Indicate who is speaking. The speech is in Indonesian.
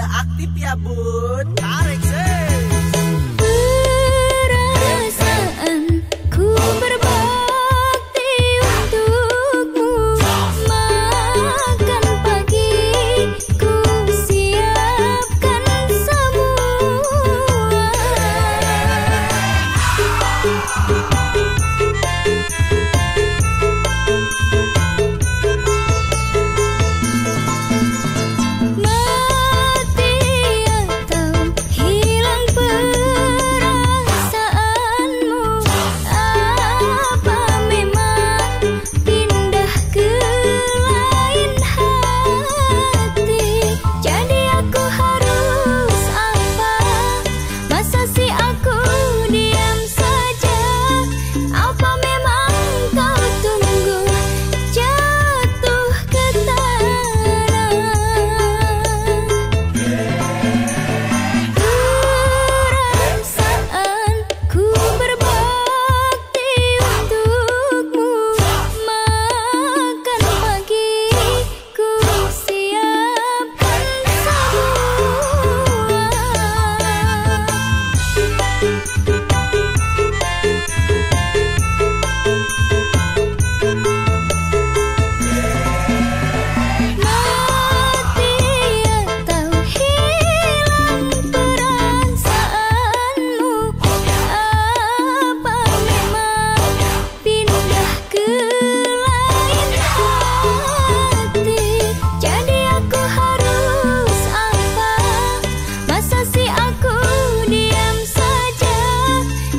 Speaker 1: udah aktif ya bun. Tarik sih